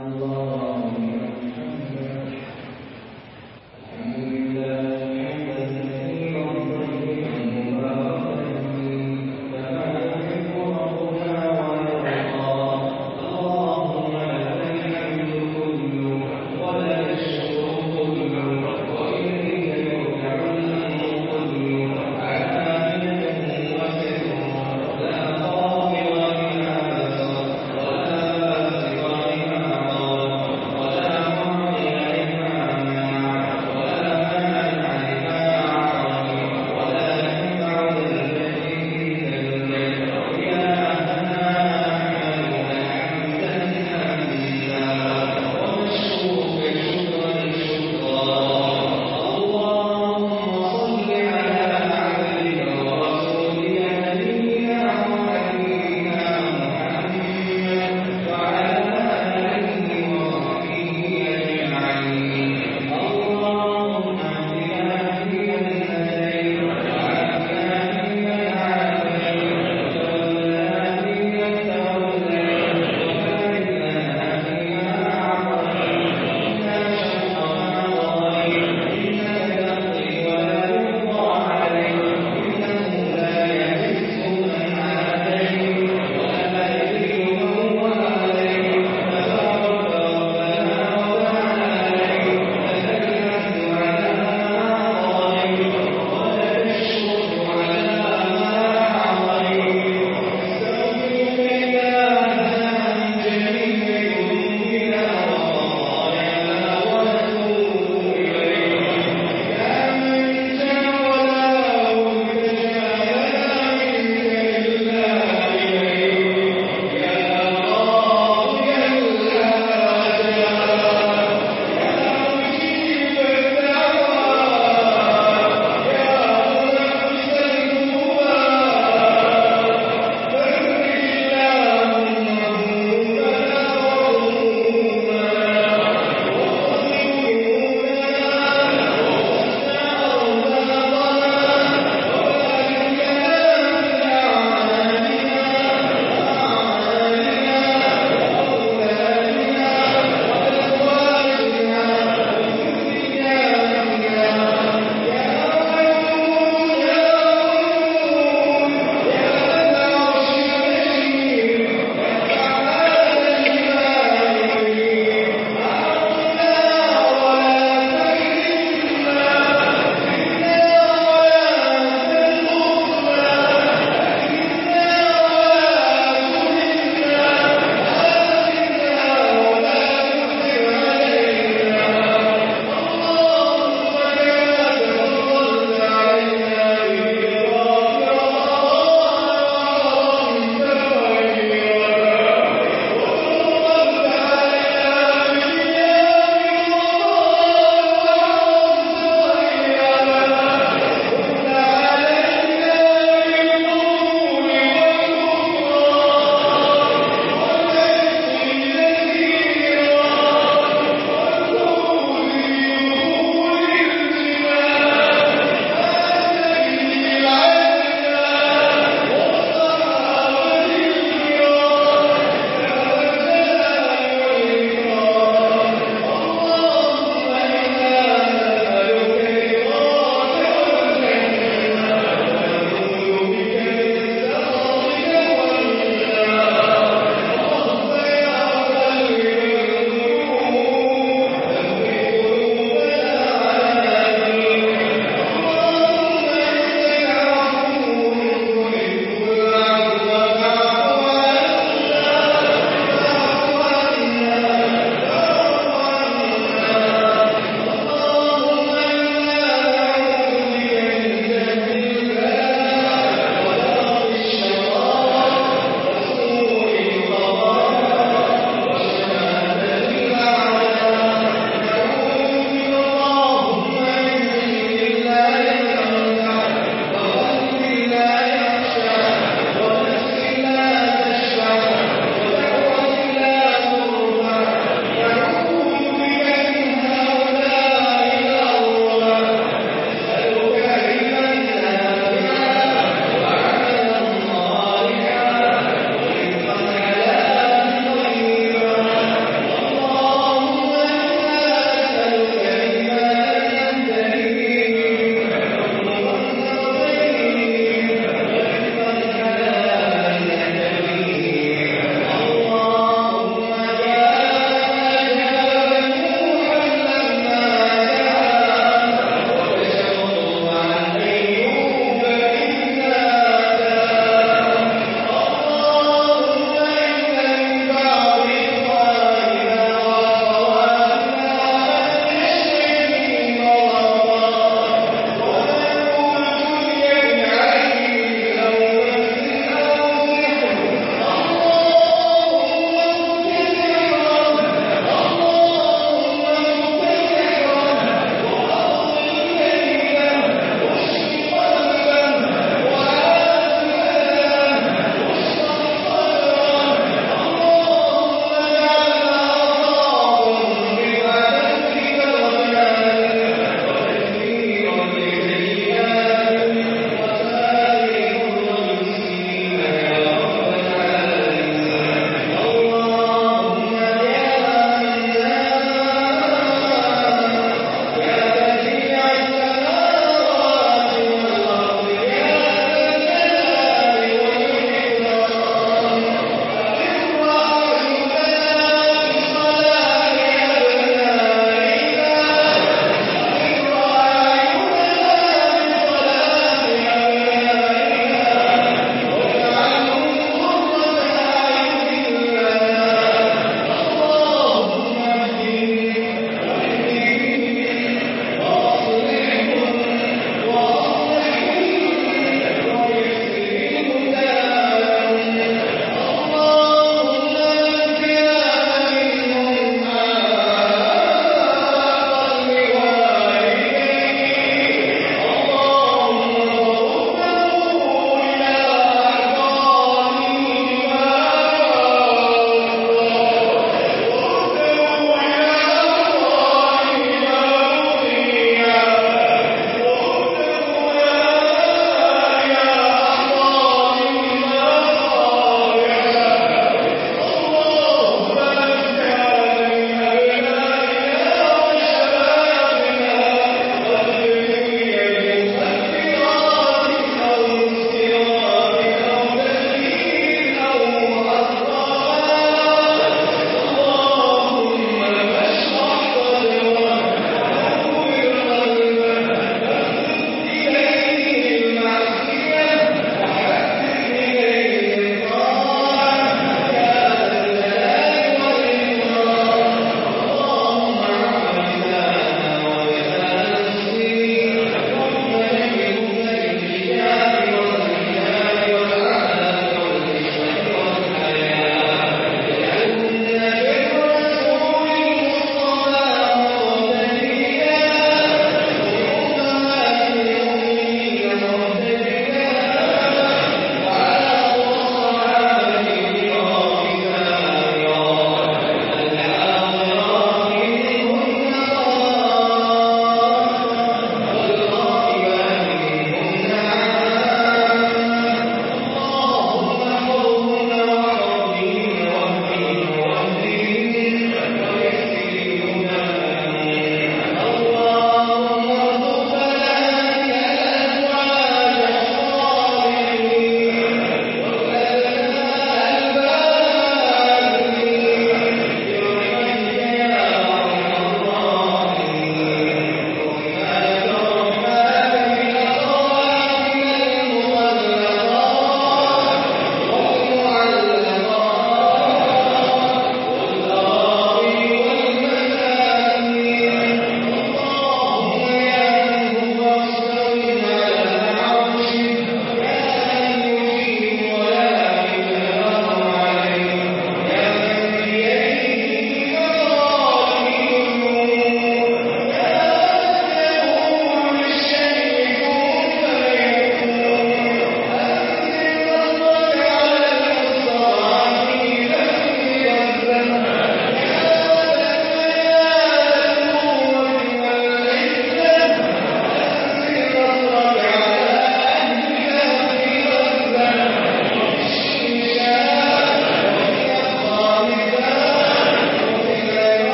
اللہ.